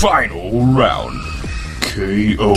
Final round. KO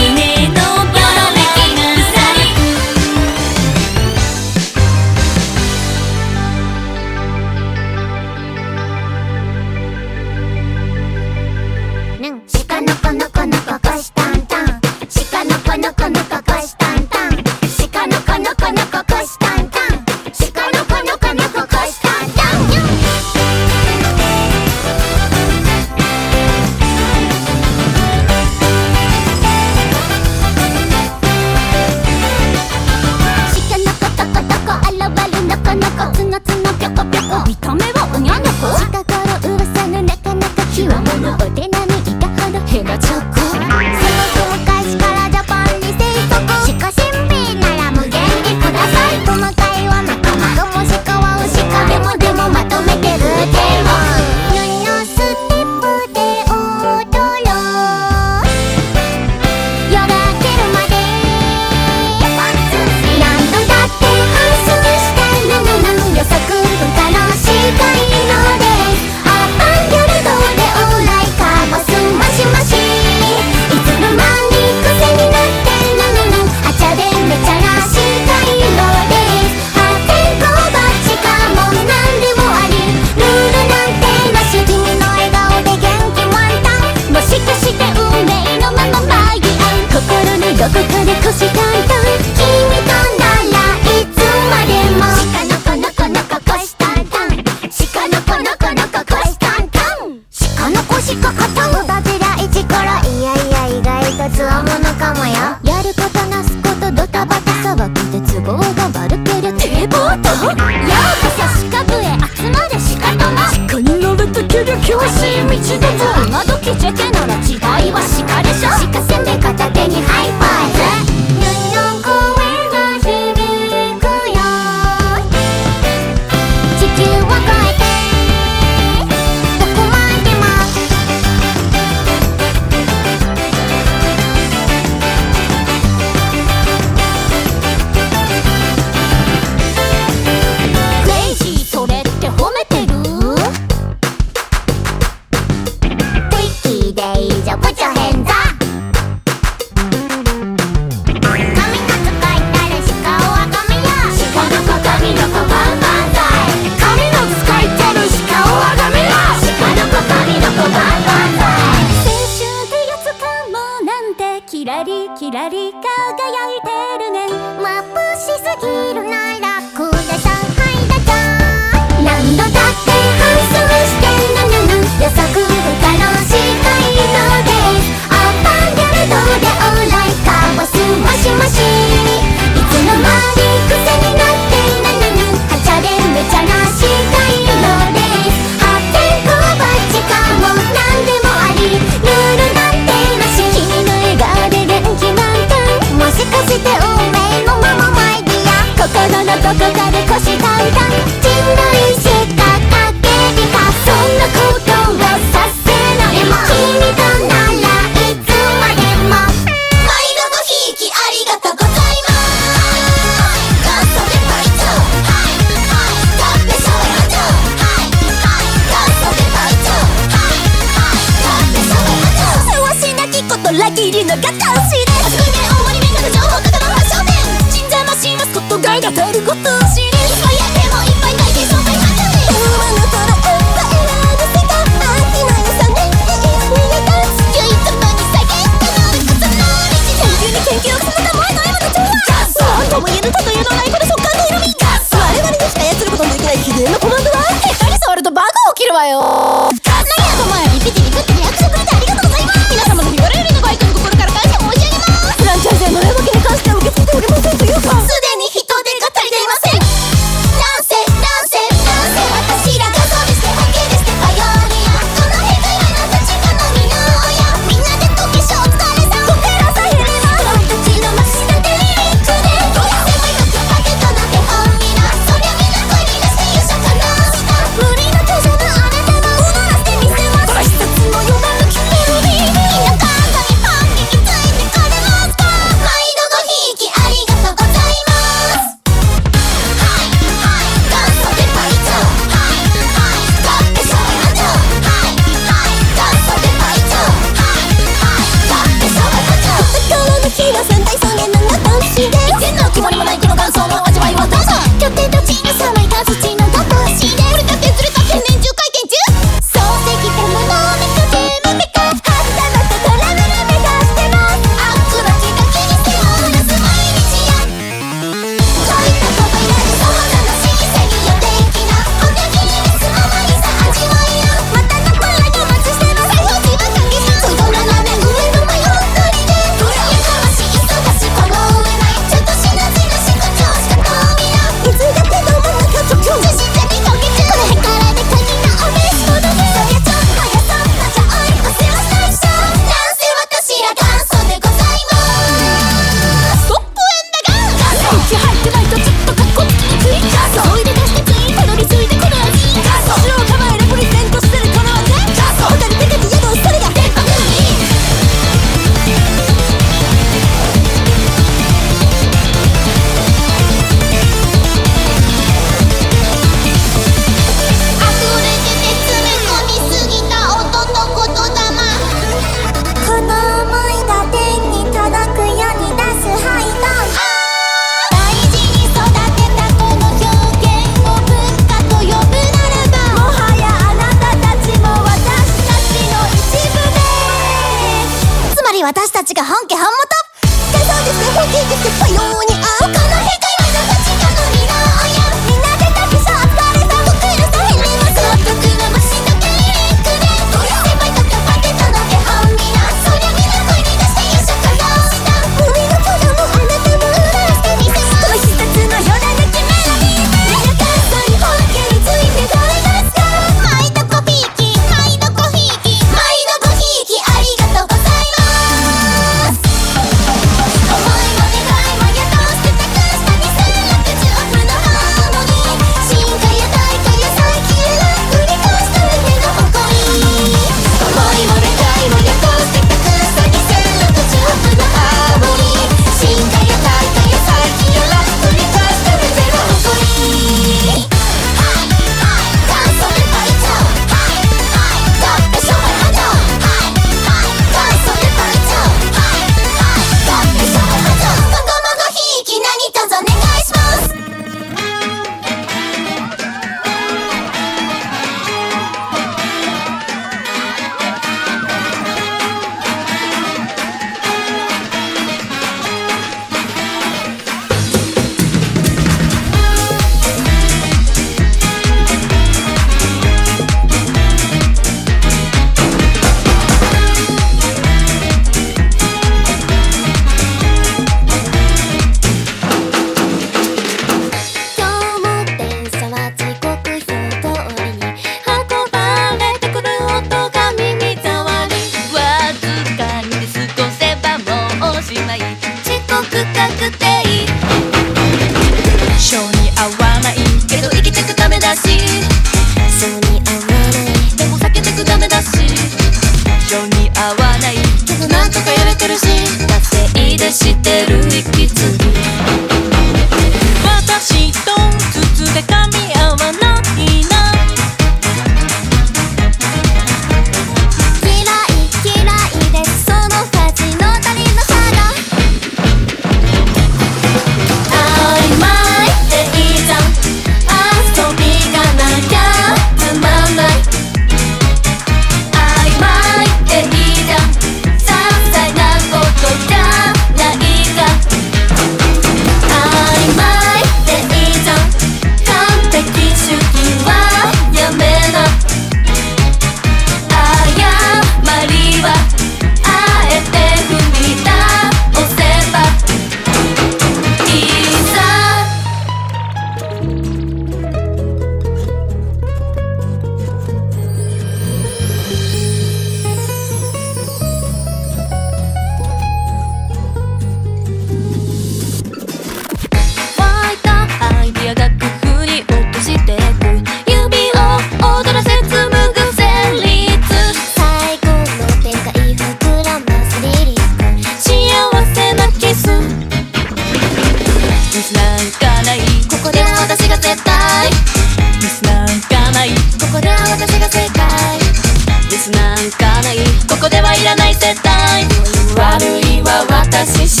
し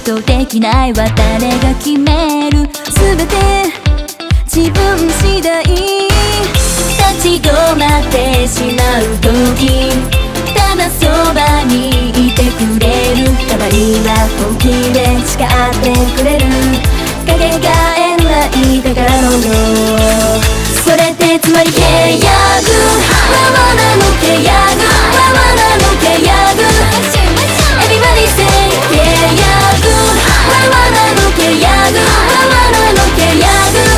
とできないは誰が決める？全て自分次第。立ち止まってしまう時。ただそばにいてくれる。たまには本気で誓ってくれる。かけがえないだからのよそれってつまり契約。わわなの契約。わわなの契約。Everybody say 契約。わわなのけやぐわわなのけやぐ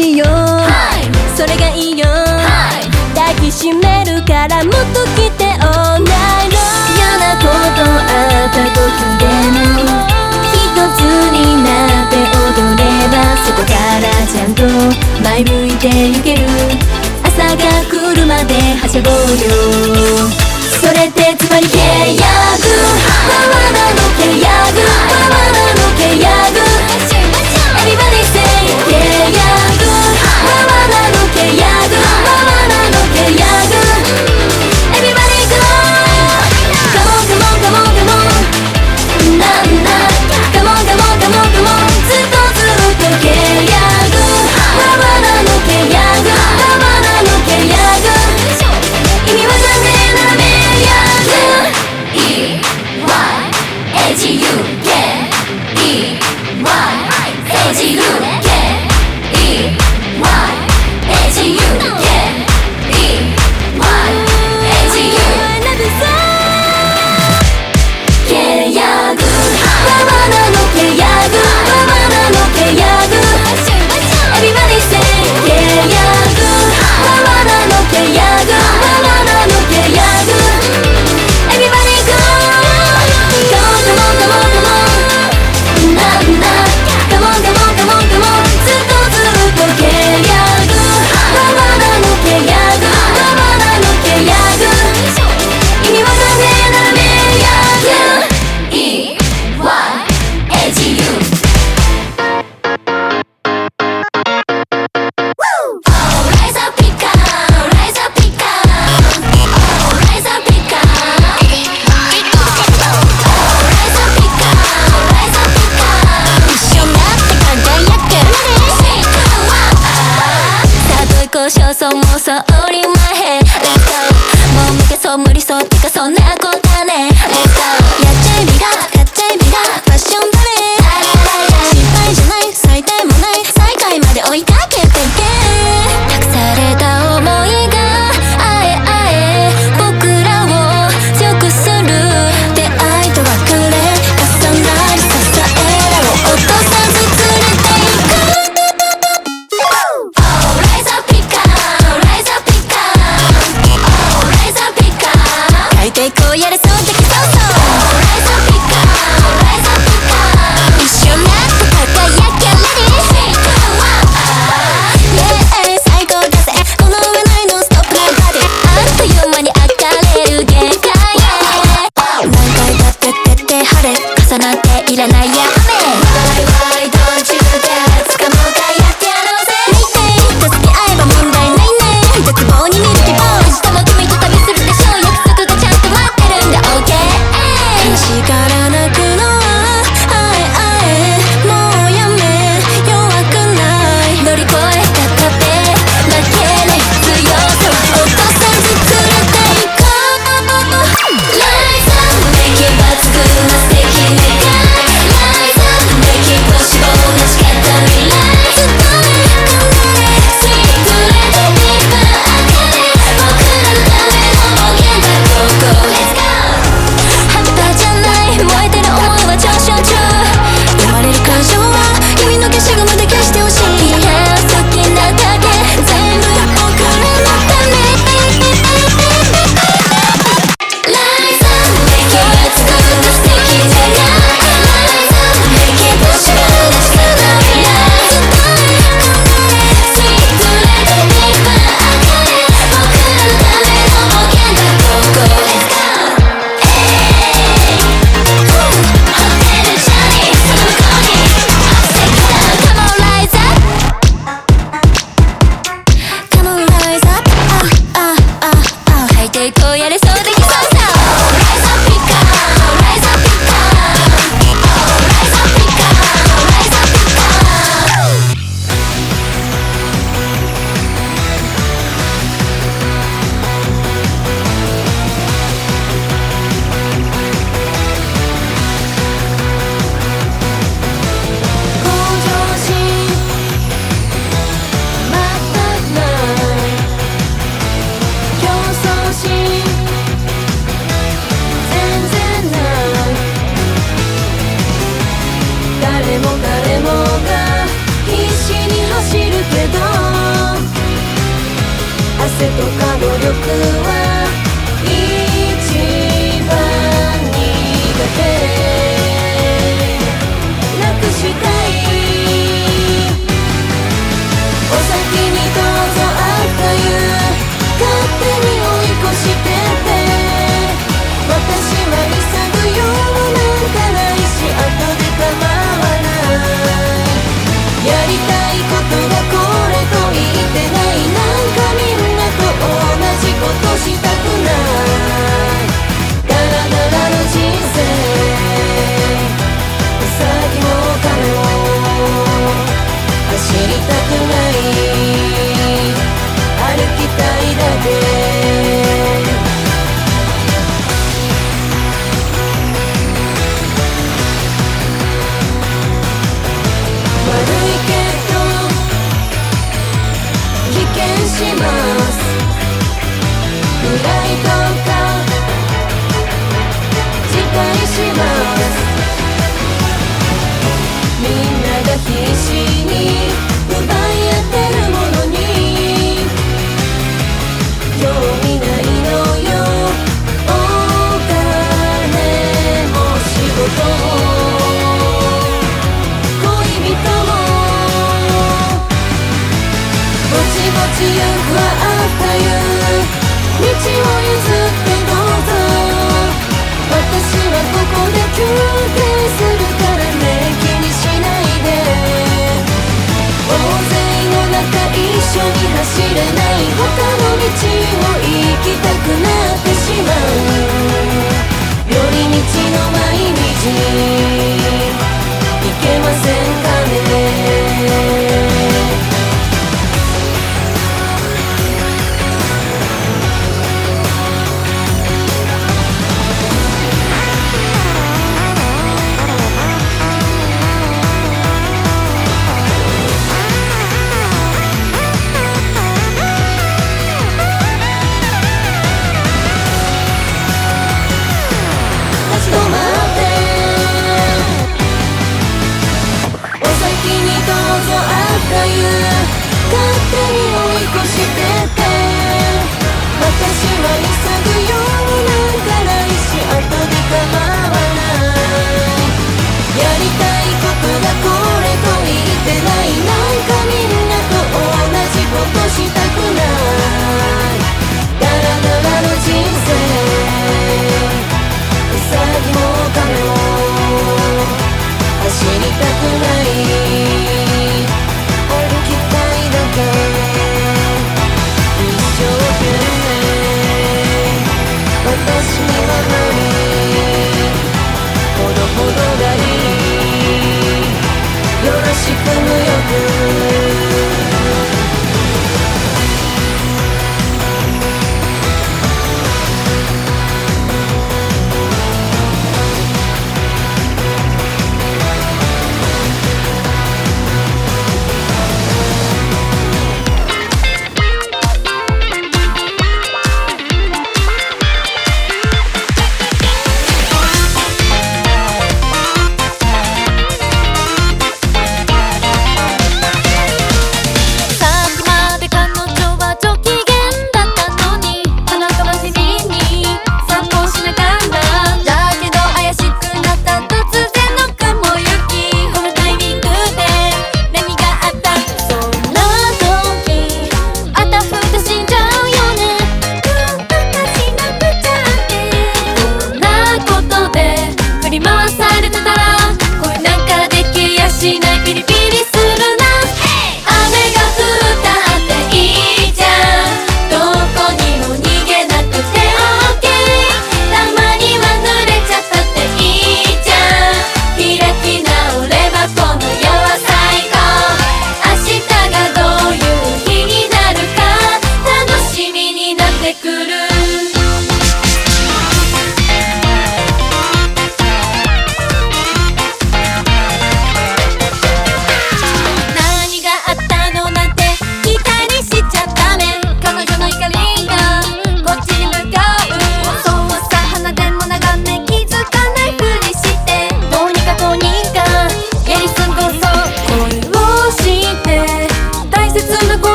君らしい。よそれがいいよ。抱きしめるからもっと来て all night long 嫌なことあった時でも一つになって踊ればそこからちゃんと前向いてゆける。朝が来るまではしゃごうよ。それってつまり契約。わわなの契約。わわなの契約力なくな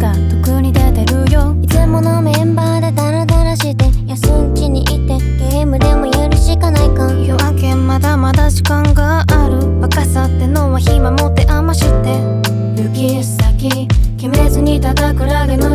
か特に出てるよ。いつものメンバーでダラダラして休んちにいてゲームでもやるしかないか夜明けまだまだ時間がある。若さってのは暇持て余して。行き先決めずにただクラゲの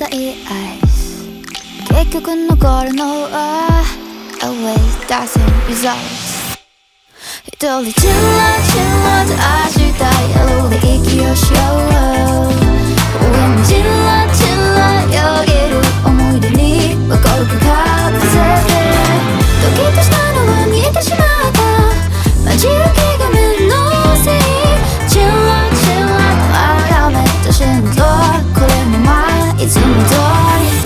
たいアイス結局残るのは Always doesn't result 一人じわじわと明日やろうで息をしよう。上にじわじわよぎる思い出には孤独かぶせて時々 It's on the door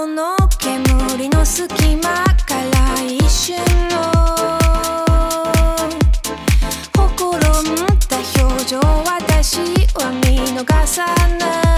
この煙の隙間から一瞬のほころんだ表情私は見逃さない。